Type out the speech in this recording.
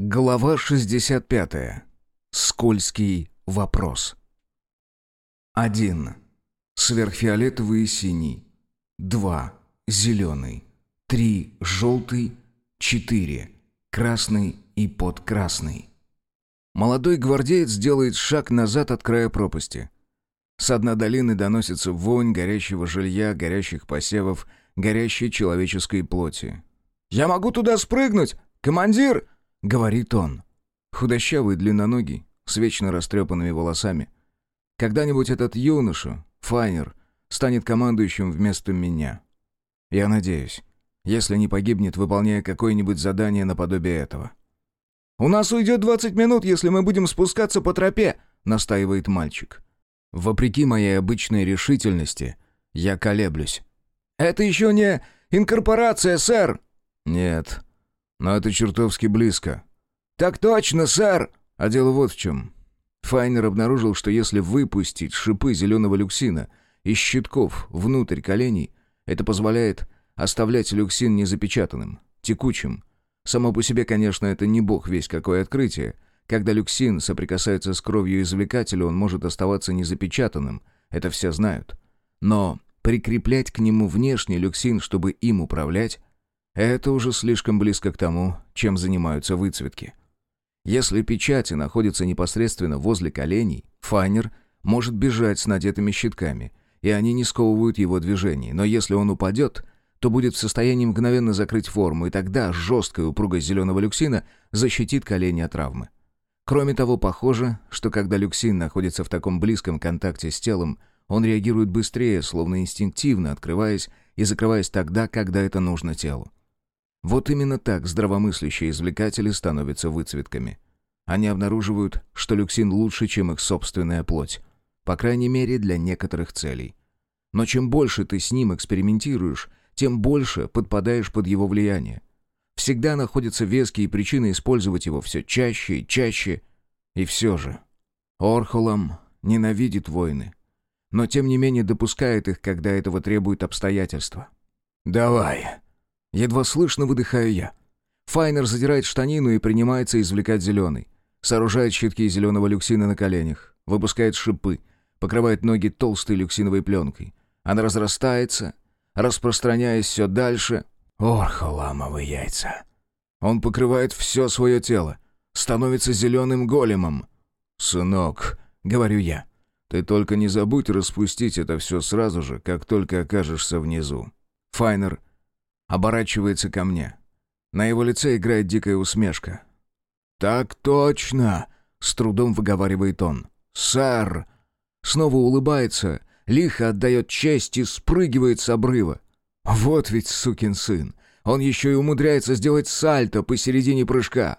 Глава 65. Скользкий вопрос. 1. Сверхфиолетовый и синий. 2. Зеленый. 3. Желтый. 4. Красный и подкрасный. Молодой гвардеец делает шаг назад от края пропасти. С дна долины доносится вонь горящего жилья, горящих посевов, горящей человеческой плоти. «Я могу туда спрыгнуть! Командир!» — говорит он. Худощавый, длинноногий, с вечно растрепанными волосами. Когда-нибудь этот юноша, Файнер, станет командующим вместо меня. Я надеюсь, если не погибнет, выполняя какое-нибудь задание наподобие этого. «У нас уйдет 20 минут, если мы будем спускаться по тропе», — настаивает мальчик. Вопреки моей обычной решительности, я колеблюсь. «Это еще не инкорпорация, сэр!» «Нет, но это чертовски близко». «Так точно, сэр!» А дело вот в чем. Файнер обнаружил, что если выпустить шипы зеленого люксина из щитков внутрь коленей, это позволяет оставлять люксин незапечатанным, текучим. Само по себе, конечно, это не бог весь какое открытие. Когда люксин соприкасается с кровью извлекателя, он может оставаться незапечатанным. Это все знают. Но прикреплять к нему внешний люксин, чтобы им управлять, это уже слишком близко к тому, чем занимаются выцветки. Если печати находятся непосредственно возле коленей, файнер может бежать с надетыми щитками, и они не сковывают его движений, но если он упадет, то будет в состоянии мгновенно закрыть форму, и тогда жесткая упругость зеленого люксина защитит колени от травмы. Кроме того, похоже, что когда люксин находится в таком близком контакте с телом, он реагирует быстрее, словно инстинктивно открываясь и закрываясь тогда, когда это нужно телу. Вот именно так здравомыслящие извлекатели становятся выцветками. Они обнаруживают, что люксин лучше, чем их собственная плоть. По крайней мере, для некоторых целей. Но чем больше ты с ним экспериментируешь, тем больше подпадаешь под его влияние. Всегда находятся веские причины использовать его все чаще и чаще. И все же. Орхолам ненавидит войны. Но тем не менее допускает их, когда этого требуют обстоятельства. «Давай», Едва слышно выдыхаю я. Файнер задирает штанину и принимается извлекать зеленый. Сооружает щитки зеленого люксина на коленях. Выпускает шипы. Покрывает ноги толстой люксиновой пленкой. Она разрастается, распространяясь все дальше. Орхоламовые яйца. Он покрывает все свое тело. Становится зеленым големом. «Сынок», — говорю я, — «ты только не забудь распустить это все сразу же, как только окажешься внизу». Файнер оборачивается ко мне. На его лице играет дикая усмешка. «Так точно!» — с трудом выговаривает он. «Сэр!» Снова улыбается, лихо отдает честь и спрыгивает с обрыва. «Вот ведь сукин сын! Он еще и умудряется сделать сальто посередине прыжка!»